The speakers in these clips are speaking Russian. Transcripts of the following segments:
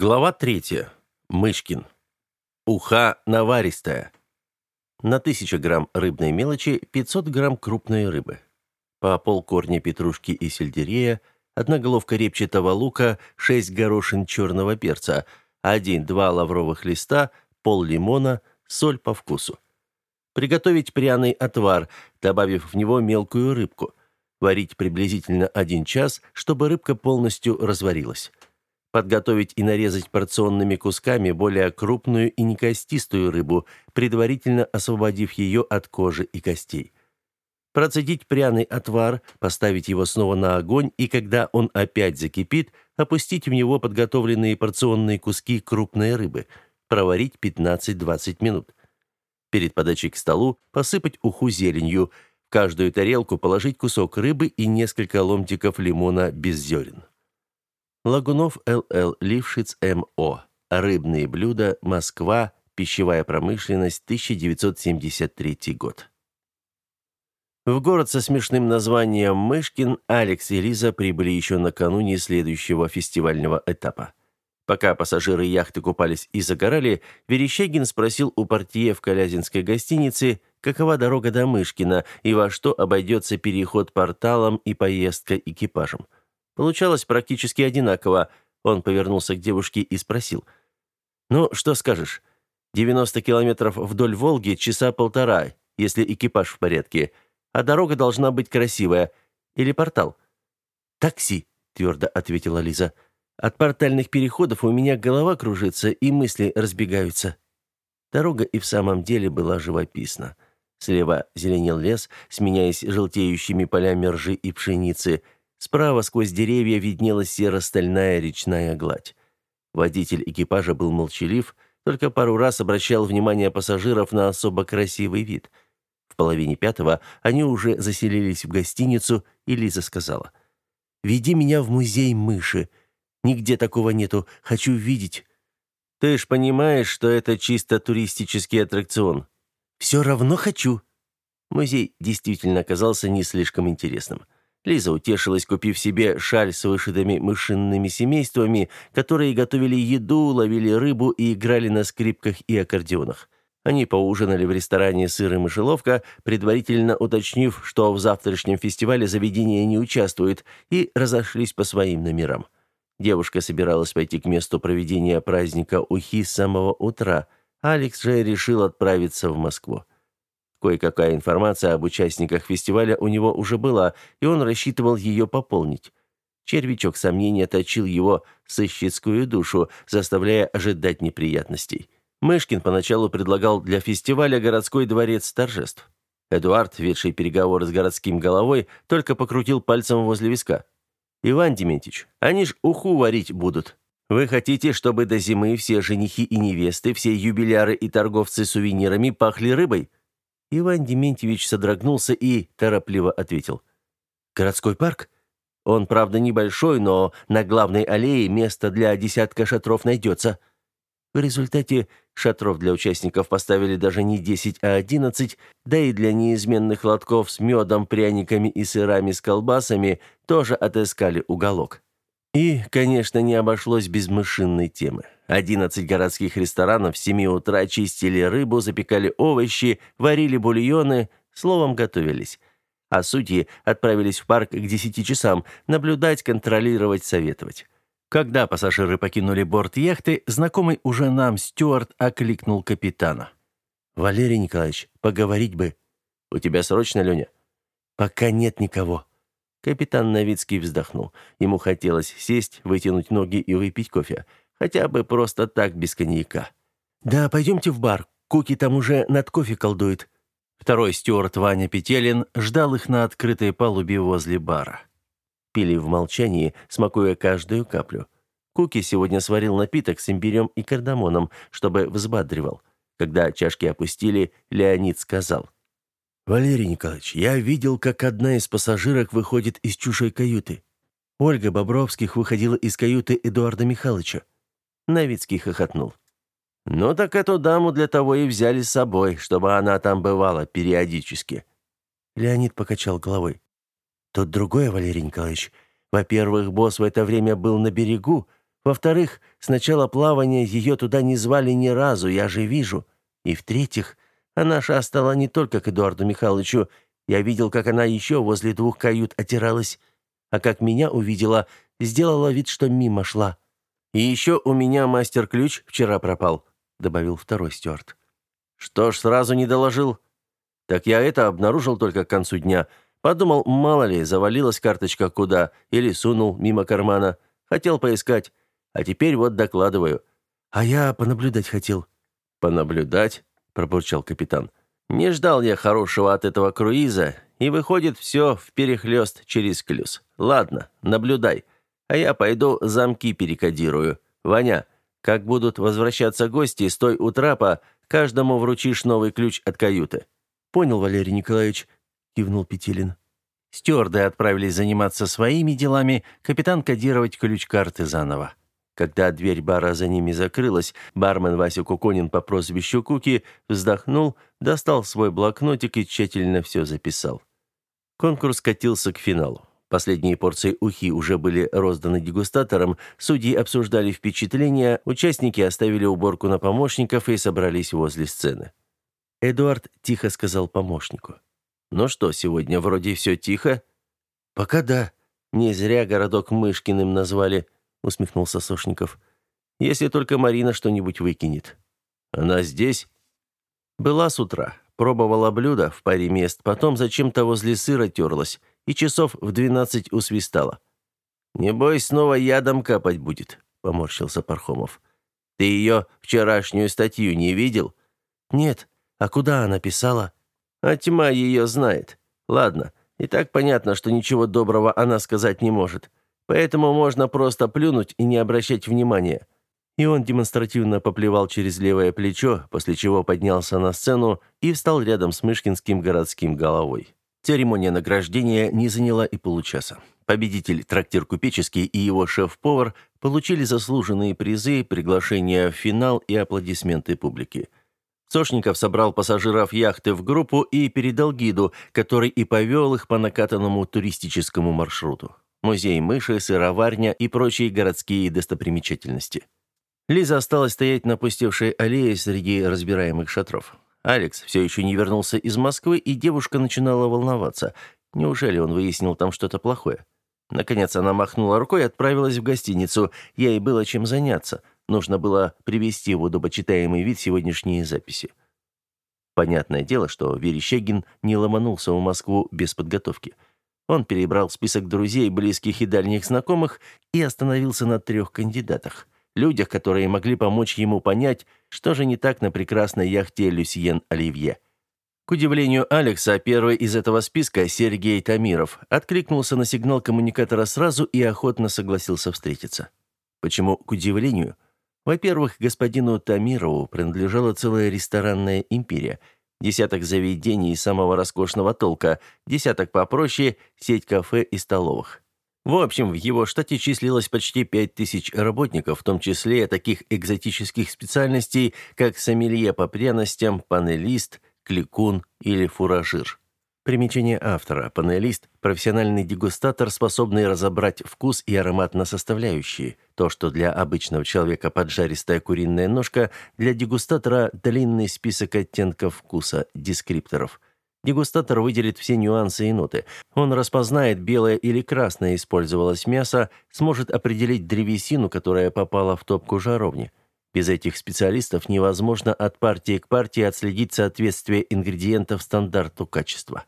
Глава третья. Мышкин. Уха наваристая. На 1000 грамм рыбной мелочи 500 грамм крупной рыбы. По полкорня петрушки и сельдерея, одна головка репчатого лука, 6 горошин черного перца, 1-2 лавровых листа, пол лимона, соль по вкусу. Приготовить пряный отвар, добавив в него мелкую рыбку. Варить приблизительно 1 час, чтобы рыбка полностью разварилась подготовить и нарезать порционными кусками более крупную и некостистую рыбу, предварительно освободив ее от кожи и костей. Процедить пряный отвар, поставить его снова на огонь и когда он опять закипит, опустить в него подготовленные порционные куски крупной рыбы, проварить 15-20 минут. Перед подачей к столу посыпать уху зеленью, в каждую тарелку положить кусок рыбы и несколько ломтиков лимона без зерен. Лагунов Л.Л. Лившиц М.О. Рыбные блюда. Москва. Пищевая промышленность. 1973 год. В город со смешным названием Мышкин Алекс и Лиза прибыли еще накануне следующего фестивального этапа. Пока пассажиры яхты купались и загорали, Верещагин спросил у портье в Калязинской гостинице, какова дорога до Мышкина и во что обойдется переход порталом и поездка экипажем. Получалось практически одинаково. Он повернулся к девушке и спросил. «Ну, что скажешь? 90 километров вдоль Волги часа полтора, если экипаж в порядке. А дорога должна быть красивая. Или портал?» «Такси», — твердо ответила Лиза. «От портальных переходов у меня голова кружится и мысли разбегаются». Дорога и в самом деле была живописна. Слева зеленел лес, сменяясь желтеющими полями ржи и пшеницы — Справа сквозь деревья виднелась серо-стальная речная гладь. Водитель экипажа был молчалив, только пару раз обращал внимание пассажиров на особо красивый вид. В половине пятого они уже заселились в гостиницу, и Лиза сказала: "Веди меня в музей мыши. Нигде такого нету, хочу видеть". Ты ж понимаешь, что это чисто туристический аттракцион. «Все равно хочу. Музей действительно оказался не слишком интересным. Лиза утешилась, купив себе шаль с вышитыми мышинными семействами, которые готовили еду, ловили рыбу и играли на скрипках и аккордеонах. Они поужинали в ресторане «Сыр и мышеловка», предварительно уточнив, что в завтрашнем фестивале заведение не участвует, и разошлись по своим номерам. Девушка собиралась пойти к месту проведения праздника Ухи с самого утра. Алекс же решил отправиться в Москву. Кое-какая информация об участниках фестиваля у него уже была, и он рассчитывал ее пополнить. Червячок сомнения точил его сыщицкую душу, заставляя ожидать неприятностей. Мышкин поначалу предлагал для фестиваля городской дворец торжеств. Эдуард, ведший переговоры с городским головой, только покрутил пальцем возле виска. «Иван Дементьевич, они ж уху варить будут. Вы хотите, чтобы до зимы все женихи и невесты, все юбиляры и торговцы сувенирами пахли рыбой? Иван Дементьевич содрогнулся и торопливо ответил. «Городской парк? Он, правда, небольшой, но на главной аллее место для десятка шатров найдется». В результате шатров для участников поставили даже не 10, а 11, да и для неизменных лотков с медом, пряниками и сырами с колбасами тоже отыскали уголок. И, конечно, не обошлось без мышинной темы. Одиннадцать городских ресторанов с семи утра чистили рыбу, запекали овощи, варили бульоны, словом, готовились. А судьи отправились в парк к десяти часам наблюдать, контролировать, советовать. Когда пассажиры покинули борт яхты, знакомый уже нам Стюарт окликнул капитана. «Валерий Николаевич, поговорить бы». «У тебя срочно, Леня?» «Пока нет никого». Капитан Новицкий вздохнул. Ему хотелось сесть, вытянуть ноги и выпить кофе. Хотя бы просто так, без коньяка. «Да, пойдемте в бар. Куки там уже над кофе колдует». Второй стюарт Ваня Петелин ждал их на открытой палубе возле бара. Пили в молчании, смакуя каждую каплю. Куки сегодня сварил напиток с имбирем и кардамоном, чтобы взбадривал. Когда чашки опустили, Леонид сказал – «Валерий Николаевич, я видел, как одна из пассажирок выходит из чужой каюты. Ольга Бобровских выходила из каюты Эдуарда Михайловича». Новицкий хохотнул. «Ну так эту даму для того и взяли с собой, чтобы она там бывала периодически». Леонид покачал головой. «Тут другое, Валерий Николаевич. Во-первых, босс в это время был на берегу. Во-вторых, с начала плавания ее туда не звали ни разу, я же вижу. И в-третьих, она шастала не только к Эдуарду Михайловичу. Я видел, как она еще возле двух кают отиралась. А как меня увидела, сделала вид, что мимо шла. И еще у меня мастер-ключ вчера пропал», — добавил второй стюард. «Что ж, сразу не доложил?» «Так я это обнаружил только к концу дня. Подумал, мало ли, завалилась карточка куда, или сунул мимо кармана. Хотел поискать. А теперь вот докладываю. А я понаблюдать хотел». «Понаблюдать?» — пробурчал капитан. «Не ждал я хорошего от этого круиза, и выходит все вперехлёст через клюз. Ладно, наблюдай. А я пойду замки перекодирую. Ваня, как будут возвращаться гости, стой у трапа, каждому вручишь новый ключ от каюты». «Понял, Валерий Николаевич», — кивнул Петелин. Стюарды отправились заниматься своими делами, капитан кодировать ключ-карты заново. Когда дверь бара за ними закрылась, бармен Вася Куконин по прозвищу Куки вздохнул, достал свой блокнотик и тщательно все записал. Конкурс катился к финалу. Последние порции ухи уже были розданы дегустаторам, судьи обсуждали впечатления, участники оставили уборку на помощников и собрались возле сцены. Эдуард тихо сказал помощнику. «Ну что, сегодня вроде все тихо?» «Пока да. Не зря городок Мышкиным назвали», — усмехнулся Сошников. «Если только Марина что-нибудь выкинет». «Она здесь?» «Была с утра. Пробовала блюдо в паре мест, потом зачем-то возле сыра терлась и часов в двенадцать усвистала. «Небось, снова ядом капать будет», — поморщился Пархомов. «Ты ее вчерашнюю статью не видел?» «Нет. А куда она писала?» «А тьма ее знает. Ладно, и так понятно, что ничего доброго она сказать не может. Поэтому можно просто плюнуть и не обращать внимания». И он демонстративно поплевал через левое плечо, после чего поднялся на сцену и встал рядом с Мышкинским городским головой. Церемония награждения не заняла и получаса. Победитель трактир «Купеческий» и его шеф-повар получили заслуженные призы, приглашения в финал и аплодисменты публики. Сошников собрал пассажиров яхты в группу и передал гиду, который и повел их по накатанному туристическому маршруту. Музей мыши, сыроварня и прочие городские достопримечательности. Лиза осталась стоять на пустевшей аллее среди разбираемых шатров. Алекс все еще не вернулся из Москвы, и девушка начинала волноваться. Неужели он выяснил там что-то плохое? Наконец она махнула рукой и отправилась в гостиницу. Ей было чем заняться. Нужно было привести в удобочитаемый вид сегодняшние записи. Понятное дело, что Верещагин не ломанулся в Москву без подготовки. Он перебрал список друзей, близких и дальних знакомых и остановился на трех кандидатах – людях, которые могли помочь ему понять, что же не так на прекрасной яхте «Люсьен Оливье». К удивлению Алекса, первый из этого списка, Сергей Тамиров, откликнулся на сигнал коммуникатора сразу и охотно согласился встретиться. Почему к удивлению? Во-первых, господину Тамирову принадлежала целая ресторанная империя, десяток заведений самого роскошного толка, десяток попроще, сеть кафе и столовых. В общем, в его штате числилось почти 5000 работников, в том числе таких экзотических специальностей, как сомелье по пряностям, панелист, кликун или фуражир. Примечание автора. Панелист – профессиональный дегустатор, способный разобрать вкус и аромат на составляющие. То, что для обычного человека поджаристая куриная ножка, для дегустатора – длинный список оттенков вкуса, дескрипторов – Дегустатор выделит все нюансы и ноты. Он распознает, белое или красное использовалось мясо, сможет определить древесину, которая попала в топку жаровни. Без этих специалистов невозможно от партии к партии отследить соответствие ингредиентов стандарту качества.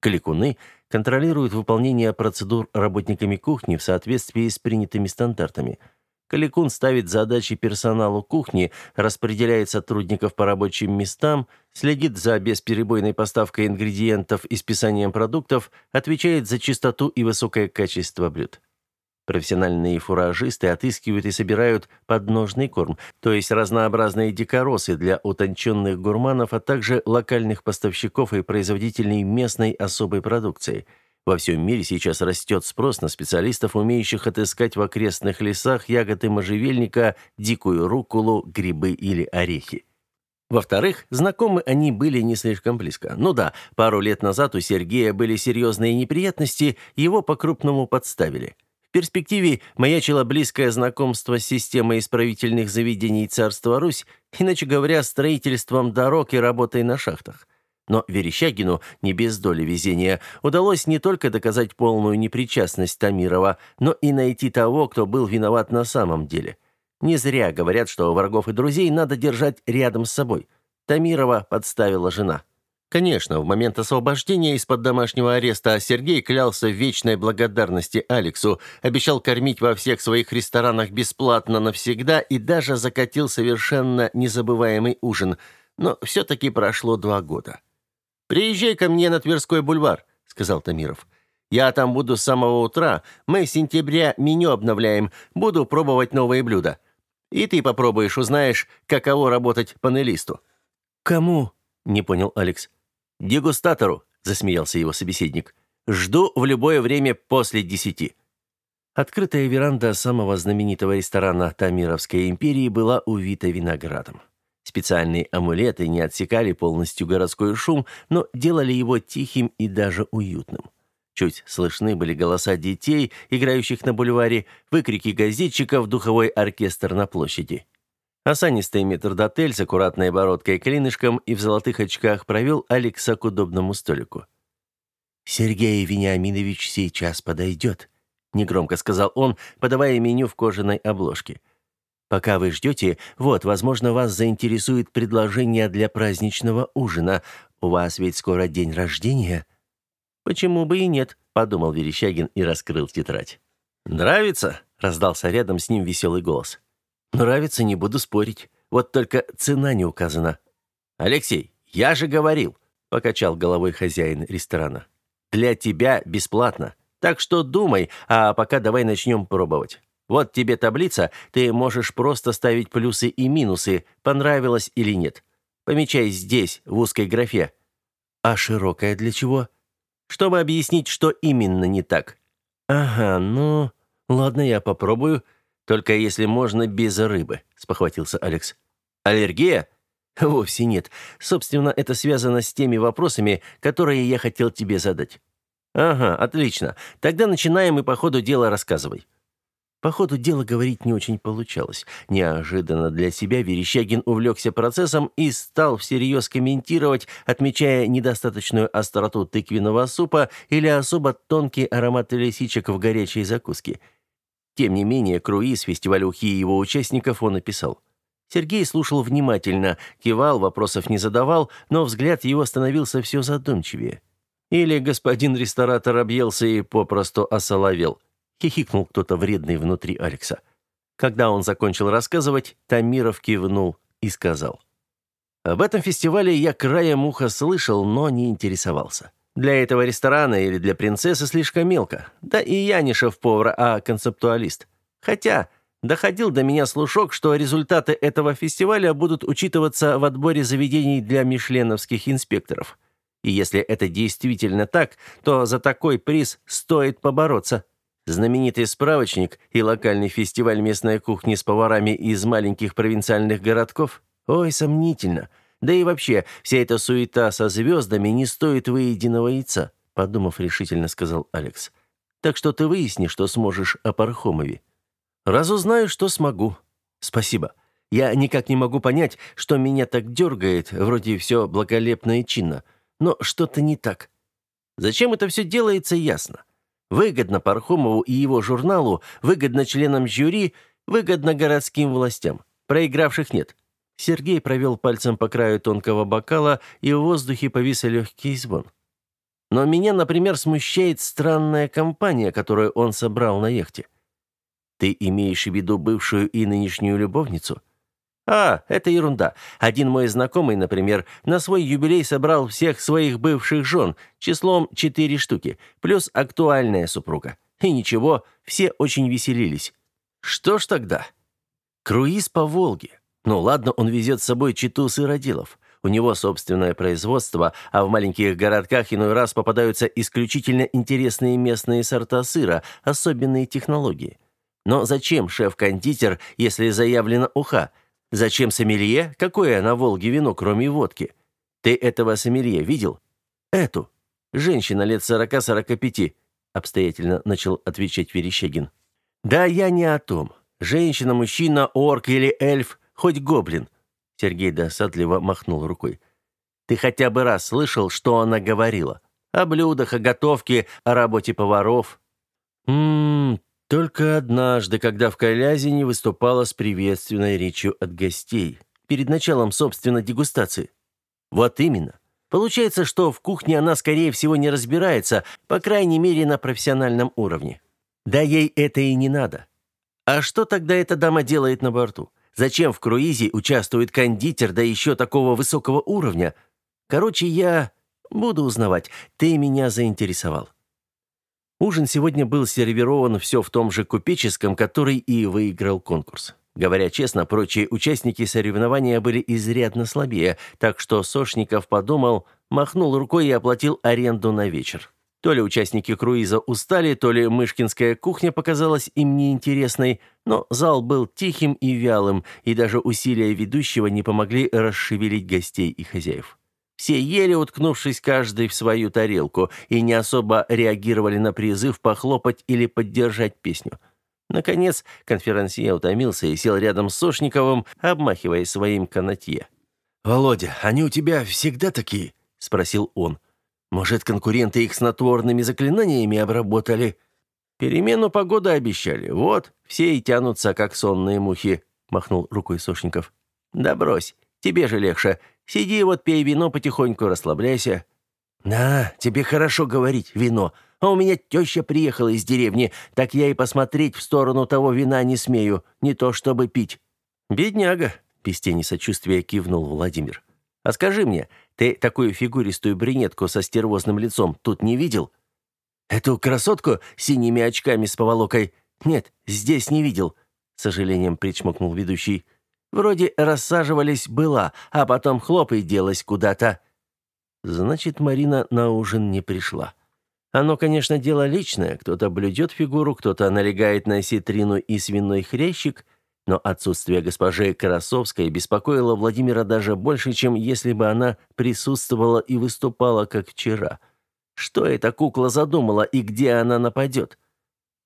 Кликуны контролируют выполнение процедур работниками кухни в соответствии с принятыми стандартами – Каликун ставит задачи персоналу кухни, распределяет сотрудников по рабочим местам, следит за бесперебойной поставкой ингредиентов и списанием продуктов, отвечает за чистоту и высокое качество блюд. Профессиональные фуражисты отыскивают и собирают подножный корм, то есть разнообразные дикоросы для утонченных гурманов, а также локальных поставщиков и производителей местной особой продукции – во всем мире сейчас растет спрос на специалистов, умеющих отыскать в окрестных лесах ягоды можжевельника, дикую руккулу, грибы или орехи. Во-вторых, знакомы они были не слишком близко. Ну да, пару лет назад у Сергея были серьезные неприятности, его по-крупному подставили. перспективе маячило близкое знакомство с системой исправительных заведений царства Русь, иначе говоря, строительством дорог и работой на шахтах. Но Верещагину, не без доли везения, удалось не только доказать полную непричастность Тамирова, но и найти того, кто был виноват на самом деле. Не зря говорят, что врагов и друзей надо держать рядом с собой. Тамирова подставила жена. Конечно, в момент освобождения из-под домашнего ареста Сергей клялся в вечной благодарности Алексу, обещал кормить во всех своих ресторанах бесплатно навсегда и даже закатил совершенно незабываемый ужин. Но все-таки прошло два года. «Приезжай ко мне на Тверской бульвар», — сказал Тамиров. «Я там буду с самого утра. Мы с сентября меню обновляем. Буду пробовать новые блюда. И ты попробуешь, узнаешь, каково работать панелисту». «Кому?» — не понял Алекс. «Дегустатору», — засмеялся его собеседник. «Жду в любое время после десяти». Открытая веранда самого знаменитого ресторана Тамировской империи была увита виноградом. Специальные амулеты не отсекали полностью городской шум, но делали его тихим и даже уютным. Чуть слышны были голоса детей, играющих на бульваре, выкрики газетчиков, духовой оркестр на площади. Осанистый метрдотель с аккуратной бородкой клинышком и в золотых очках провел Алекса к удобному столику. «Сергей Вениаминович сейчас подойдет», — негромко сказал он, подавая меню в кожаной обложке. Пока вы ждете, вот, возможно, вас заинтересует предложение для праздничного ужина. У вас ведь скоро день рождения». «Почему бы и нет?» — подумал Верещагин и раскрыл тетрадь. «Нравится?» — раздался рядом с ним веселый голос. «Нравится, не буду спорить. Вот только цена не указана». «Алексей, я же говорил!» — покачал головой хозяин ресторана. «Для тебя бесплатно. Так что думай, а пока давай начнем пробовать. Вот тебе таблица, ты можешь просто ставить плюсы и минусы, понравилось или нет. Помечай здесь, в узкой графе. А широкая для чего? Чтобы объяснить, что именно не так. Ага, ну, ладно, я попробую. Только если можно без рыбы, спохватился Алекс. Аллергия? Вовсе нет. Собственно, это связано с теми вопросами, которые я хотел тебе задать. Ага, отлично. Тогда начинаем и по ходу дела рассказывай. По ходу дела говорить не очень получалось. Неожиданно для себя Верещагин увлекся процессом и стал всерьез комментировать, отмечая недостаточную остроту тыквенного супа или особо тонкий аромат лисичек в горячей закуске. Тем не менее, круиз фестиваля ухи и его участников он описал. Сергей слушал внимательно, кивал, вопросов не задавал, но взгляд его становился все задумчивее. Или господин ресторатор объелся и попросту осоловел – хихикнул кто-то вредный внутри Алекса. Когда он закончил рассказывать, Тамиров кивнул и сказал: "Об этом фестивале я краем уха слышал, но не интересовался. Для этого ресторана или для принцессы слишком мелко. Да и я не шеф-повар, а концептуалист. Хотя доходил до меня слушок, что результаты этого фестиваля будут учитываться в отборе заведений для мишленовских инспекторов. И если это действительно так, то за такой приз стоит побороться. Знаменитый справочник и локальный фестиваль местной кухни с поварами из маленьких провинциальных городков? Ой, сомнительно. Да и вообще, вся эта суета со звездами не стоит выеденного яйца, подумав решительно, сказал Алекс. Так что ты выясни, что сможешь о Пархомове. Разузнаю, что смогу. Спасибо. Я никак не могу понять, что меня так дергает, вроде все благолепно и чинно. Но что-то не так. Зачем это все делается, ясно. Выгодно Пархомову и его журналу, выгодно членам жюри, выгодно городским властям. Проигравших нет. Сергей провел пальцем по краю тонкого бокала, и в воздухе повис легкий звон. Но меня, например, смущает странная компания, которую он собрал на яхте. Ты имеешь в виду бывшую и нынешнюю любовницу? А, это ерунда. Один мой знакомый, например, на свой юбилей собрал всех своих бывших жен, числом четыре штуки, плюс актуальная супруга. И ничего, все очень веселились. Что ж тогда? Круиз по Волге. Ну ладно, он везет с собой читу сыродилов. У него собственное производство, а в маленьких городках иной раз попадаются исключительно интересные местные сорта сыра, особенные технологии. Но зачем шеф-кондитер, если заявлено уха – Зачем сомелье? Какое на Волге вино, кроме водки? Ты этого сомелье видел? Эту. Женщина лет сорока-сорока пяти. Обстоятельно начал отвечать Верещагин. «Да я не о том. Женщина, мужчина, орк или эльф, хоть гоблин». Сергей досадливо махнул рукой. «Ты хотя бы раз слышал, что она говорила? О блюдах, о готовке, о работе поваров?» «Ммм, только однажды, когда в Калязине выступала с приветственной речью от гостей, перед началом, собственно, дегустации. Вот именно. Получается, что в кухне она, скорее всего, не разбирается, по крайней мере, на профессиональном уровне. Да ей это и не надо. А что тогда эта дама делает на борту? Зачем в круизе участвует кондитер, да еще такого высокого уровня? Короче, я буду узнавать. Ты меня заинтересовал. Ужин сегодня был сервирован все в том же купеческом, который и выиграл конкурс. Говоря честно, прочие участники соревнования были изрядно слабее, так что Сошников подумал, махнул рукой и оплатил аренду на вечер. То ли участники круиза устали, то ли мышкинская кухня показалась им неинтересной, но зал был тихим и вялым, и даже усилия ведущего не помогли расшевелить гостей и хозяев. Все ели, уткнувшись каждый в свою тарелку, и не особо реагировали на призыв похлопать или поддержать песню. Наконец, конферансье утомился и сел рядом с Сошниковым, обмахивая своим канатье. «Володя, они у тебя всегда такие?» — спросил он. Может, конкуренты их снотворными заклинаниями обработали? Перемену погоды обещали. Вот, все и тянутся, как сонные мухи», — махнул рукой Сошников. «Да брось, тебе же легче. Сиди вот пей вино потихоньку, расслабляйся». «На, тебе хорошо говорить, вино. А у меня теща приехала из деревни, так я и посмотреть в сторону того вина не смею, не то чтобы пить». «Бедняга», — без тени сочувствия кивнул Владимир. «А скажи мне, ты такую фигуристую брюнетку со стервозным лицом тут не видел? Эту красотку с синими очками с поволокой? Нет, здесь не видел, с сожалением причмокнул ведущий. Вроде рассаживались была, а потом хлоп и делась куда-то. Значит, Марина на ужин не пришла. Оно, конечно, дело личное. Кто-то блюдет фигуру, кто-то налегает на ситрину и свиной хрящик, но отсутствие госпожи Красовской беспокоило Владимира даже больше, чем если бы она присутствовала и выступала, как вчера. Что эта кукла задумала и где она нападет?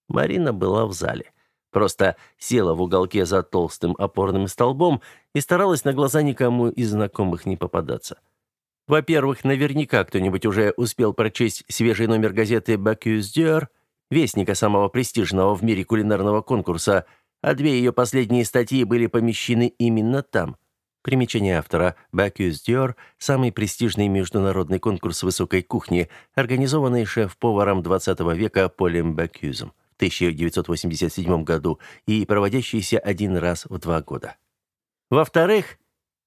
Марина была в зале. Просто села в уголке за толстым опорным столбом и старалась на глаза никому из знакомых не попадаться. Во-первых, наверняка кто-нибудь уже успел прочесть свежий номер газеты «Бакюс Дюр», вестника самого престижного в мире кулинарного конкурса – а две ее последние статьи были помещены именно там. Примечание автора «Бакюс Диор» – самый престижный международный конкурс высокой кухни, организованный шеф-поваром XX века Полем Бакюзом 1987 году и проводящийся один раз в два года. Во-вторых,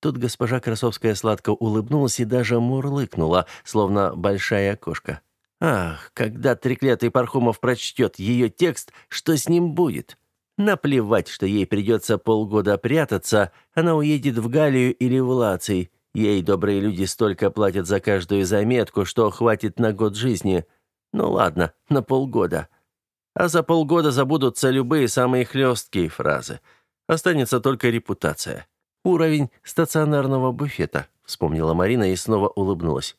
тут госпожа Красовская сладко улыбнулась и даже мурлыкнула, словно большая кошка. «Ах, когда треклятый Пархомов прочтет ее текст, что с ним будет?» Наплевать, что ей придется полгода прятаться, она уедет в Галлию или в Лаций. Ей добрые люди столько платят за каждую заметку, что хватит на год жизни. Ну ладно, на полгода. А за полгода забудутся любые самые хлесткие фразы. Останется только репутация. Уровень стационарного буфета, вспомнила Марина и снова улыбнулась.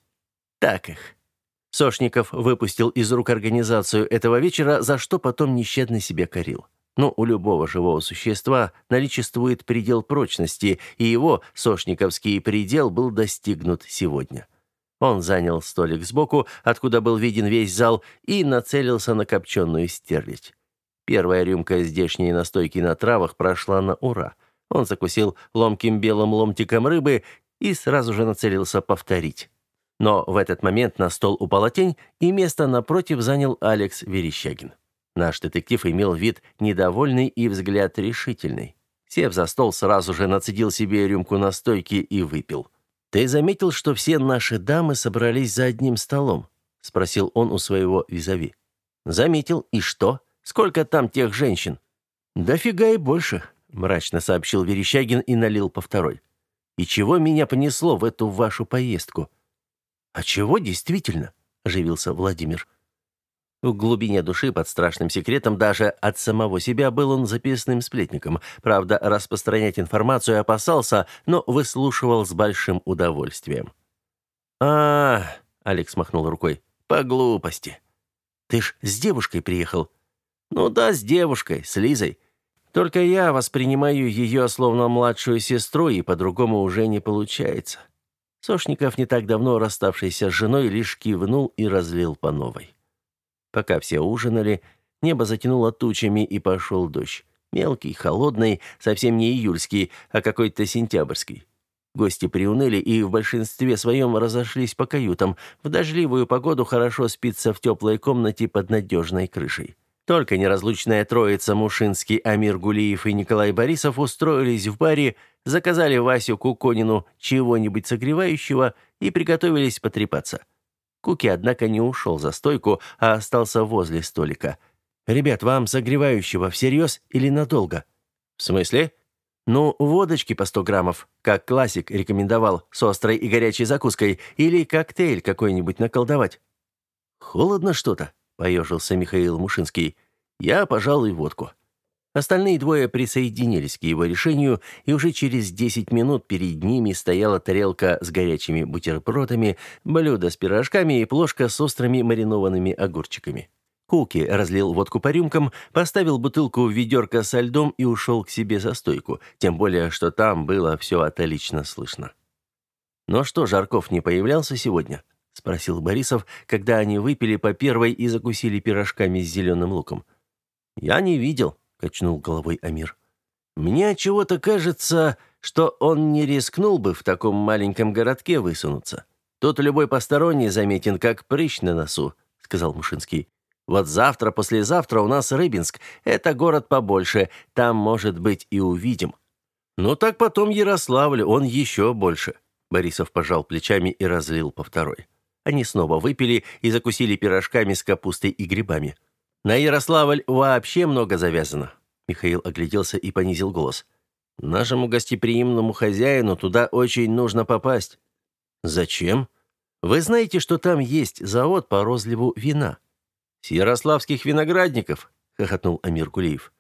Так их. Сошников выпустил из рук организацию этого вечера, за что потом нещадно себя корил. Но у любого живого существа наличествует предел прочности, и его сошниковский предел был достигнут сегодня. Он занял столик сбоку, откуда был виден весь зал, и нацелился на копченую стерлядь. Первая рюмка здешней настойки на травах прошла на ура. Он закусил ломким белым ломтиком рыбы и сразу же нацелился повторить. Но в этот момент на стол упала тень, и место напротив занял Алекс Верещагин. Наш детектив имел вид недовольный и взгляд решительный. Сев за стол, сразу же нацедил себе рюмку настойки и выпил. «Ты заметил, что все наши дамы собрались за одним столом?» — спросил он у своего визави. «Заметил. И что? Сколько там тех женщин?» «Дофига и больше», — мрачно сообщил Верещагин и налил по второй. «И чего меня понесло в эту вашу поездку?» «А чего действительно?» — оживился Владимир. В глубине души, под страшным секретом, даже от самого себя был он записным сплетником. Правда, распространять информацию опасался, но выслушивал с большим удовольствием. а, Алекс махнул рукой. «По глупости». «Ты ж с девушкой приехал?» Ну да, с девушкой, с Лизой. Только я воспринимаю ее словно младшую сестру, и по-другому уже не получается. Сошников, не так давно расставшийся с женой, лишь кивнул и разлил по новой. Пока все ужинали, небо затянуло тучами и пошел дождь. Мелкий, холодный, совсем не июльский, а какой-то сентябрьский. Гости приуныли и в большинстве своем разошлись по каютам. В дождливую погоду хорошо спится в теплой комнате под надежной крышей. Только неразлучная троица Мушинский, Амир Гулиев и Николай Борисов устроились в баре, заказали Васю Куконину чего-нибудь согревающего и приготовились потрепаться. Куки, однако, не ушел за стойку, а остался возле столика. «Ребят, вам согревающего всерьез или надолго?» «В смысле?» «Ну, водочки по 100 граммов, как классик рекомендовал, с острой и горячей закуской, или коктейль какой-нибудь наколдовать». «Холодно что-то», — поежился Михаил Мушинский. «Я, пожалуй, водку». Остальные двое присоединились к его решению, и уже через 10 минут перед ними стояла тарелка с горячими бутербродами, блюдо с пирожками и плошка с острыми маринованными огурчиками. Куки разлил водку по рюмкам, поставил бутылку в ведерко со льдом и ушел к себе за стойку, тем более, что там было все отлично слышно. «Ну что, Жарков не появлялся сегодня?» — спросил Борисов, когда они выпили по первой и закусили пирожками с зеленым луком. «Я не видел», качнул головой Амир. Мне чего-то кажется, что он не рискнул бы в таком маленьком городке высунуться. Тут любой посторонний заметен как прыщ на носу, сказал Мушинский. Вот завтра, послезавтра у нас Рыбинск. Это город побольше, там, может быть, и увидим. Ну так потом Ярославль, он еще больше. Борисов пожал плечами и разлил по второй. Они снова выпили и закусили пирожками с капустой и грибами. На Ярославль вообще много завязано. Михаил огляделся и понизил голос. Нашему гостеприимному хозяину туда очень нужно попасть. Зачем? Вы знаете, что там есть завод по розливу вина? С ярославских виноградников, хохотнул Амир Кулиев.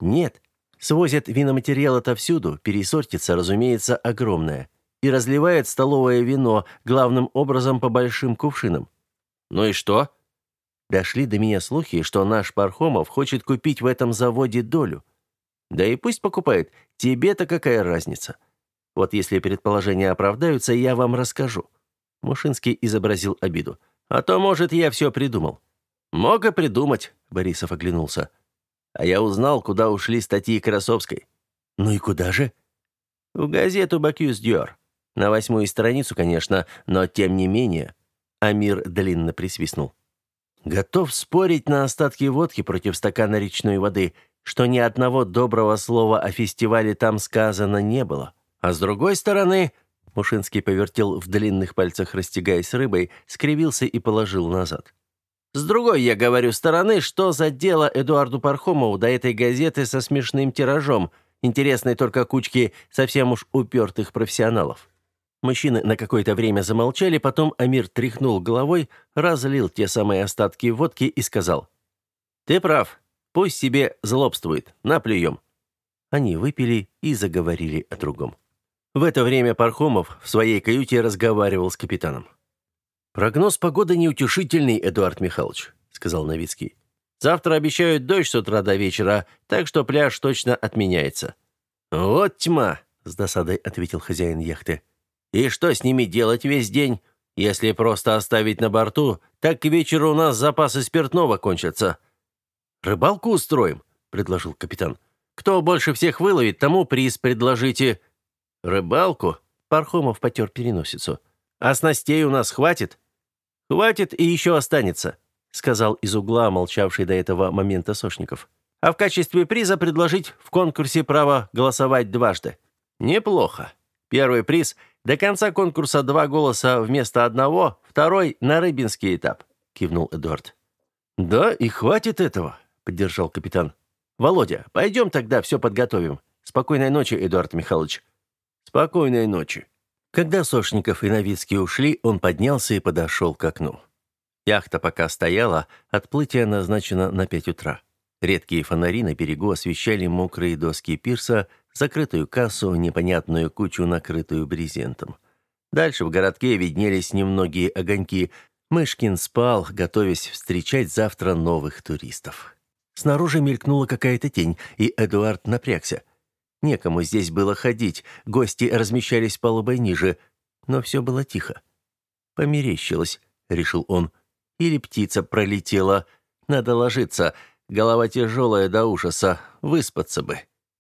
Нет, свозят виноматериал отовсюду, пересортица, разумеется, огромная, и разливает столовое вино, главным образом по большим кувшинам. Ну и что? Дошли до меня слухи, что наш Пархомов хочет купить в этом заводе долю. Да и пусть покупает, тебе-то какая разница? Вот если предположения оправдаются, я вам расскажу». Мушинский изобразил обиду. «А то, может, я все придумал». «Мог и придумать», — Борисов оглянулся. «А я узнал, куда ушли статьи Красовской». «Ну и куда же?» «В газету «Бакюс Дьор». На восьмую страницу, конечно, но тем не менее». Амир длинно присвистнул. Готов спорить на остатки водки против стакана речной воды, что ни одного доброго слова о фестивале там сказано не было. А с другой стороны, Мушинский повертел в длинных пальцах, растягаясь рыбой, скривился и положил назад. С другой, я говорю, стороны, что за дело Эдуарду Пархомову до этой газеты со смешным тиражом, интересной только кучке совсем уж упертых профессионалов. Мужчины на какое-то время замолчали, потом Амир тряхнул головой, разлил те самые остатки водки и сказал. «Ты прав. Пусть себе злобствует. Наплюем». Они выпили и заговорили о другом. В это время Пархомов в своей каюте разговаривал с капитаном. «Прогноз погоды неутешительный, Эдуард Михайлович», — сказал Новицкий. «Завтра обещают дождь с утра до вечера, так что пляж точно отменяется». «Вот тьма», — с досадой ответил хозяин яхты. И что с ними делать весь день? Если просто оставить на борту, так к вечеру у нас запасы спиртного кончатся. Рыбалку устроим, предложил капитан. Кто больше всех выловит, тому приз предложите. Рыбалку? Пархомов потер переносицу. А снастей у нас хватит? Хватит и еще останется, сказал из угла молчавший до этого момента Сошников. А в качестве приза предложить в конкурсе право голосовать дважды. Неплохо. Первый приз до конца конкурса два голоса вместо одного, второй на рыбинский этап, кивнул Эдуард. Да, и хватит этого, поддержал капитан. Володя, пойдем тогда все подготовим. Спокойной ночи, Эдуард Михайлович. Спокойной ночи. Когда Сошников и Новицкий ушли, он поднялся и подошел к окну. Яхта пока стояла, отплытие назначено на пять утра. Редкие фонари на берегу освещали мокрые доски пирса, закрытую кассу, непонятную кучу, накрытую брезентом. Дальше в городке виднелись немногие огоньки. Мышкин спал, готовясь встречать завтра новых туристов. Снаружи мелькнула какая-то тень, и Эдуард напрягся. Некому здесь было ходить, гости размещались палубой ниже, но все было тихо. «Померещилось», — решил он. «Или птица пролетела. Надо ложиться. Голова тяжелая до ужаса. Выспаться бы».